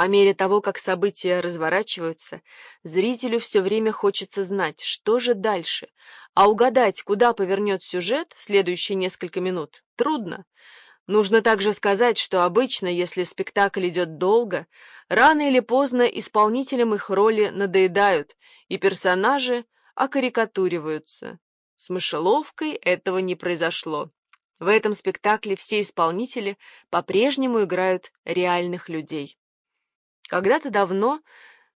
По мере того, как события разворачиваются, зрителю все время хочется знать, что же дальше, а угадать, куда повернет сюжет в следующие несколько минут, трудно. Нужно также сказать, что обычно, если спектакль идет долго, рано или поздно исполнителям их роли надоедают, и персонажи окарикатуриваются. С мышеловкой этого не произошло. В этом спектакле все исполнители по-прежнему играют реальных людей. Когда-то давно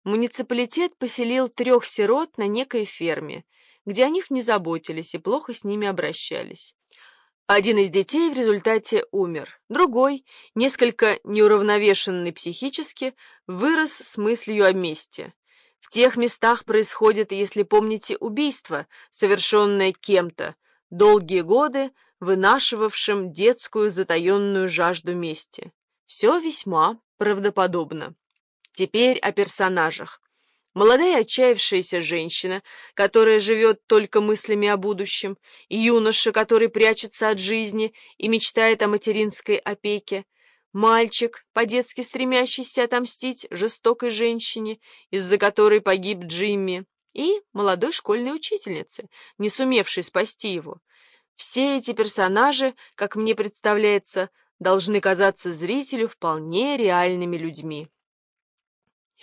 муниципалитет поселил трех сирот на некой ферме, где о них не заботились и плохо с ними обращались. Один из детей в результате умер, другой, несколько неуравновешенный психически, вырос с мыслью о мести. В тех местах происходит, если помните, убийство, совершенное кем-то, долгие годы вынашивавшим детскую затаенную жажду мести. Все весьма правдоподобно. Теперь о персонажах. Молодая отчаявшаяся женщина, которая живет только мыслями о будущем, юноша, который прячется от жизни и мечтает о материнской опеке, мальчик, по-детски стремящийся отомстить жестокой женщине, из-за которой погиб Джимми, и молодой школьной учительницы, не сумевшей спасти его. Все эти персонажи, как мне представляется, должны казаться зрителю вполне реальными людьми.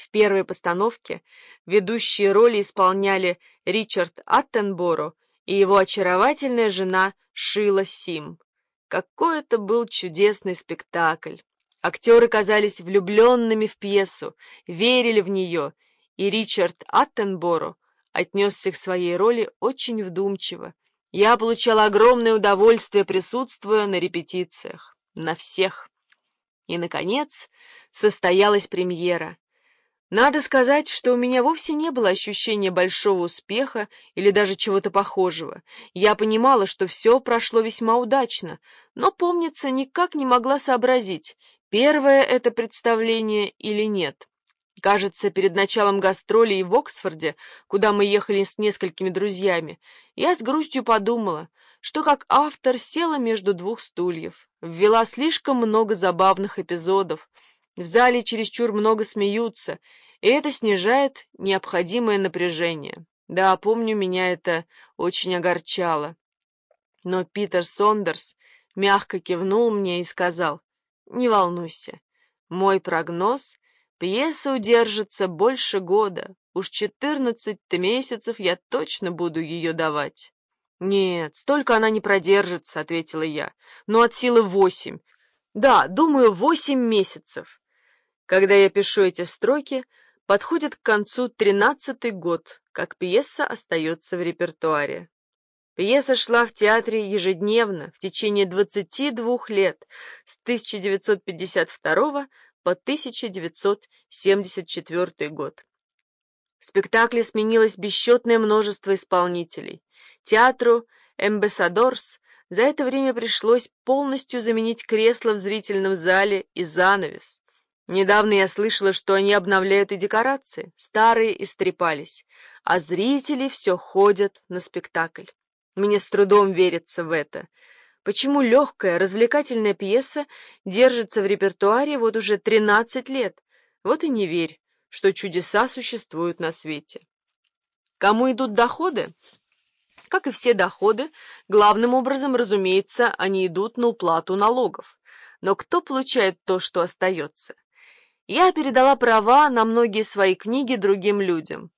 В первой постановке ведущие роли исполняли Ричард Аттенборо и его очаровательная жена Шила Сим. Какой это был чудесный спектакль! Актеры казались влюбленными в пьесу, верили в нее, и Ричард Аттенборо отнесся к своей роли очень вдумчиво. Я получала огромное удовольствие, присутствуя на репетициях. На всех. И, наконец, состоялась премьера. Надо сказать, что у меня вовсе не было ощущения большого успеха или даже чего-то похожего. Я понимала, что все прошло весьма удачно, но, помнится, никак не могла сообразить, первое это представление или нет. Кажется, перед началом гастролей в Оксфорде, куда мы ехали с несколькими друзьями, я с грустью подумала, что как автор села между двух стульев, ввела слишком много забавных эпизодов, в зале чересчур много смеются, и это снижает необходимое напряжение. Да, помню, меня это очень огорчало. Но Питер Сондерс мягко кивнул мне и сказал, «Не волнуйся, мой прогноз — пьеса удержится больше года, уж четырнадцать месяцев я точно буду ее давать». «Нет, столько она не продержится», — ответила я, «но от силы восемь. Да, думаю, восемь месяцев». Когда я пишу эти строки, подходит к концу тринадцатый год, как пьеса остается в репертуаре. Пьеса шла в театре ежедневно в течение 22 лет, с 1952 по 1974 год. В спектакле сменилось бесчетное множество исполнителей. Театру «Эмбессадорс» за это время пришлось полностью заменить кресло в зрительном зале и занавес. Недавно я слышала, что они обновляют и декорации, старые истрепались, а зрители все ходят на спектакль. Мне с трудом верится в это. Почему легкая, развлекательная пьеса держится в репертуаре вот уже 13 лет? Вот и не верь, что чудеса существуют на свете. Кому идут доходы? Как и все доходы, главным образом, разумеется, они идут на уплату налогов. Но кто получает то, что остается? Я передала права на многие свои книги другим людям.